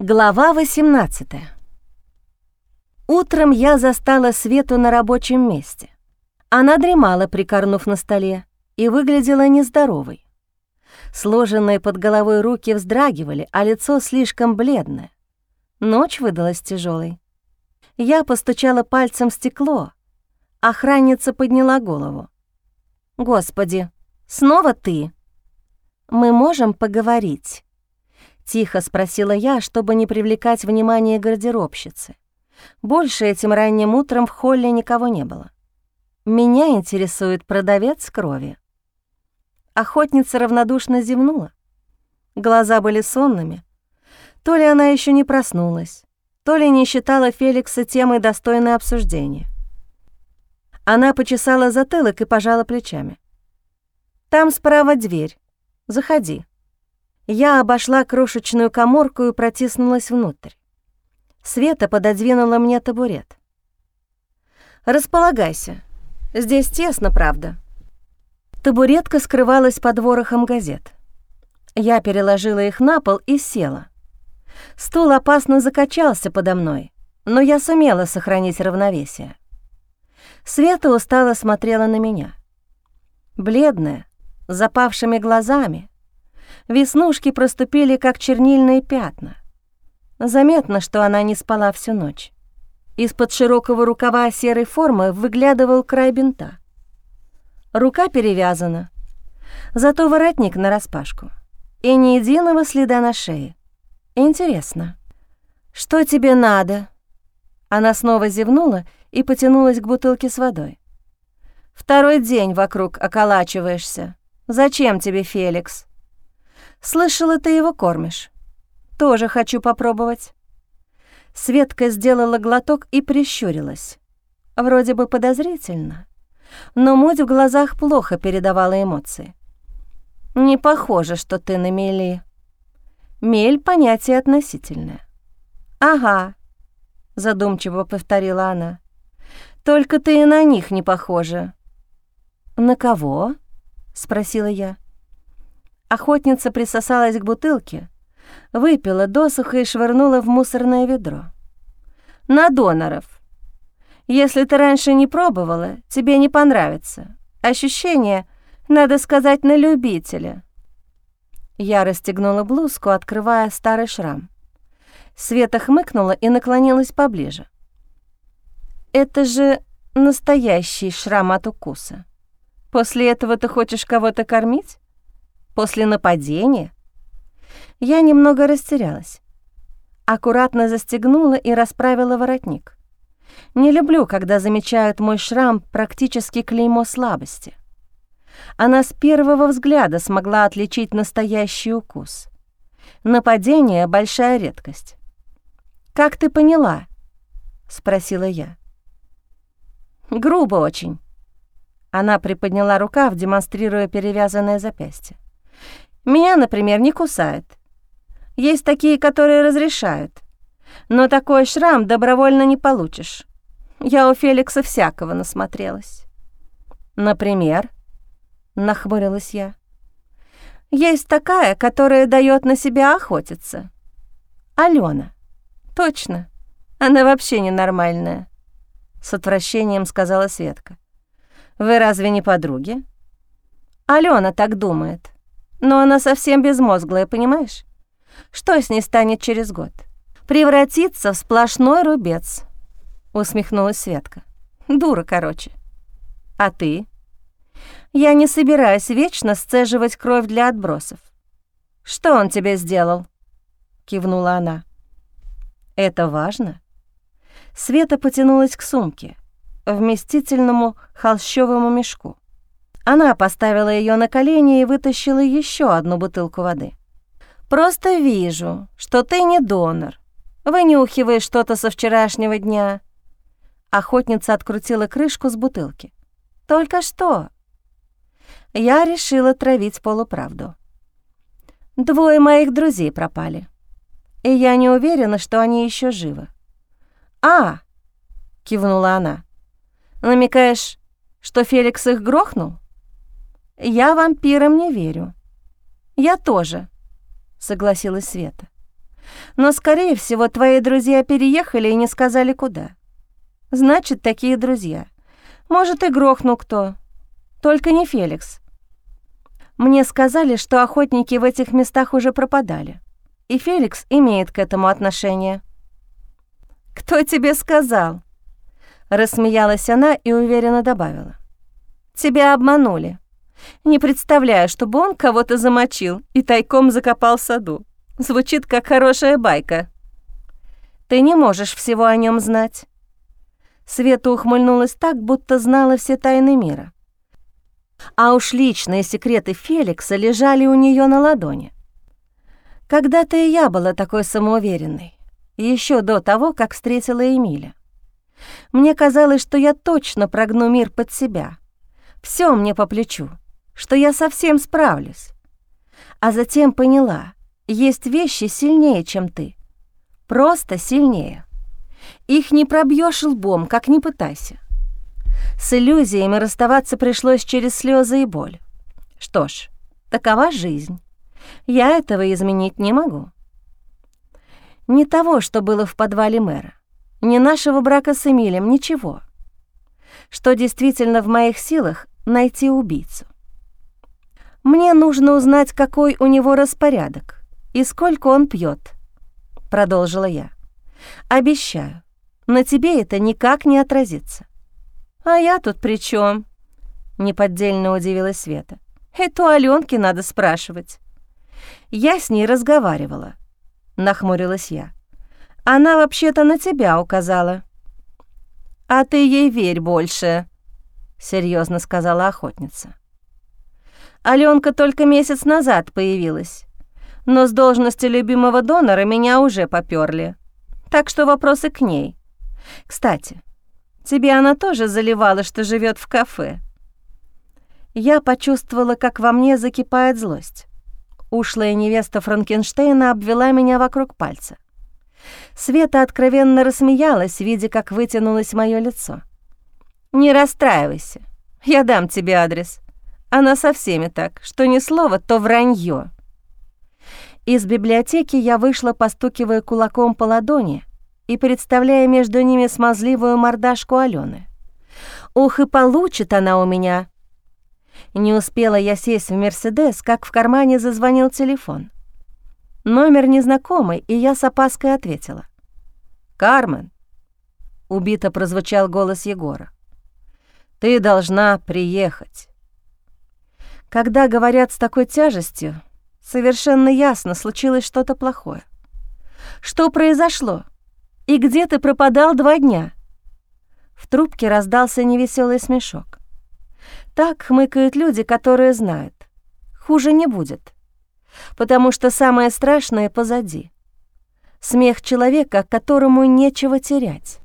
Глава 18 Утром я застала Свету на рабочем месте. Она дремала, прикорнув на столе, и выглядела нездоровой. Сложенные под головой руки вздрагивали, а лицо слишком бледное. Ночь выдалась тяжелой. Я постучала пальцем в стекло. Охранница подняла голову. «Господи, снова ты? Мы можем поговорить?» Тихо спросила я, чтобы не привлекать внимание гардеробщицы. Больше этим ранним утром в холле никого не было. Меня интересует продавец крови. Охотница равнодушно зевнула. Глаза были сонными. То ли она еще не проснулась, то ли не считала Феликса темой достойной обсуждения. Она почесала затылок и пожала плечами. «Там справа дверь. Заходи». Я обошла крошечную коморку и протиснулась внутрь. Света пододвинула мне табурет. «Располагайся. Здесь тесно, правда». Табуретка скрывалась под ворохом газет. Я переложила их на пол и села. Стул опасно закачался подо мной, но я сумела сохранить равновесие. Света устало смотрела на меня. Бледная, с запавшими глазами, Веснушки проступили, как чернильные пятна. Заметно, что она не спала всю ночь. Из-под широкого рукава серой формы выглядывал край бинта. Рука перевязана, зато воротник нараспашку. И ни единого следа на шее. Интересно. «Что тебе надо?» Она снова зевнула и потянулась к бутылке с водой. «Второй день вокруг околачиваешься. Зачем тебе Феликс?» Слышала, ты его кормишь. Тоже хочу попробовать». Светка сделала глоток и прищурилась. Вроде бы подозрительно, но муть в глазах плохо передавала эмоции. «Не похоже, что ты на мели». «Мель — понятие относительное». «Ага», — задумчиво повторила она. «Только ты и на них не похожа». «На кого?» — спросила я. Охотница присосалась к бутылке, выпила досуха и швырнула в мусорное ведро. «На доноров. Если ты раньше не пробовала, тебе не понравится. Ощущение, надо сказать, на любителя». Я расстегнула блузку, открывая старый шрам. Света хмыкнула и наклонилась поближе. «Это же настоящий шрам от укуса. После этого ты хочешь кого-то кормить?» После нападения? Я немного растерялась. Аккуратно застегнула и расправила воротник. Не люблю, когда замечают мой шрам практически клеймо слабости. Она с первого взгляда смогла отличить настоящий укус. Нападение — большая редкость. «Как ты поняла?» — спросила я. «Грубо очень». Она приподняла рукав, демонстрируя перевязанное запястье. Меня, например, не кусают. Есть такие, которые разрешают. Но такой шрам добровольно не получишь. Я у Феликса всякого насмотрелась. Например, нахмурилась я. Есть такая, которая дает на себя охотиться. Алена. Точно. Она вообще ненормальная. С отвращением сказала Светка. Вы разве не подруги? Алена так думает. Но она совсем безмозглая, понимаешь? Что с ней станет через год? Превратится в сплошной рубец, усмехнулась Светка. Дура, короче. А ты? Я не собираюсь вечно сцеживать кровь для отбросов. Что он тебе сделал? кивнула она. Это важно. Света потянулась к сумке, вместительному холщовому мешку. Она поставила ее на колени и вытащила еще одну бутылку воды. «Просто вижу, что ты не донор. Вынюхиваешь что-то со вчерашнего дня». Охотница открутила крышку с бутылки. «Только что?» Я решила травить полуправду. Двое моих друзей пропали. И я не уверена, что они еще живы. «А!» — кивнула она. «Намекаешь, что Феликс их грохнул?» «Я вампирам не верю». «Я тоже», — согласилась Света. Но, скорее всего, твои друзья переехали и не сказали, куда. Значит, такие друзья. Может, и грохнул кто. Только не Феликс. Мне сказали, что охотники в этих местах уже пропадали. И Феликс имеет к этому отношение. «Кто тебе сказал?» Рассмеялась она и уверенно добавила. «Тебя обманули. Не представляю, чтобы он кого-то замочил и тайком закопал в саду. Звучит как хорошая байка. Ты не можешь всего о нем знать». Света ухмыльнулась так, будто знала все тайны мира. А уж личные секреты Феликса лежали у нее на ладони. Когда-то и я была такой самоуверенной, еще до того, как встретила Эмиля. Мне казалось, что я точно прогну мир под себя. Все мне по плечу, что я совсем справлюсь. А затем поняла, есть вещи сильнее, чем ты. Просто сильнее. Их не пробьешь лбом, как ни пытайся. С иллюзиями расставаться пришлось через слезы и боль. Что ж, такова жизнь. Я этого изменить не могу. Не того, что было в подвале мэра, ни нашего брака с Эмилем, ничего. Что действительно в моих силах — найти убийцу. Мне нужно узнать, какой у него распорядок и сколько он пьет, продолжила я. Обещаю, на тебе это никак не отразится. А я тут при чем? неподдельно удивилась Света. Это у надо спрашивать. Я с ней разговаривала, нахмурилась я. Она вообще-то на тебя указала. А ты ей верь больше, серьезно сказала охотница. Алёнка только месяц назад появилась, но с должности любимого донора меня уже попёрли. Так что вопросы к ней. Кстати, тебе она тоже заливала, что живет в кафе. Я почувствовала, как во мне закипает злость. Ушлая невеста Франкенштейна обвела меня вокруг пальца. Света откровенно рассмеялась, видя, как вытянулось мое лицо. «Не расстраивайся, я дам тебе адрес. Она со всеми так, что ни слова, то вранье. Из библиотеки я вышла, постукивая кулаком по ладони и представляя между ними смазливую мордашку Алены. «Ух, и получит она у меня!» Не успела я сесть в «Мерседес», как в кармане зазвонил телефон. Номер незнакомый, и я с опаской ответила. «Кармен!» — убито прозвучал голос Егора. «Ты должна приехать». Когда говорят с такой тяжестью, совершенно ясно, случилось что-то плохое. Что произошло? И где ты пропадал два дня? В трубке раздался невеселый смешок. Так хмыкают люди, которые знают. Хуже не будет. Потому что самое страшное позади. Смех человека, которому нечего терять.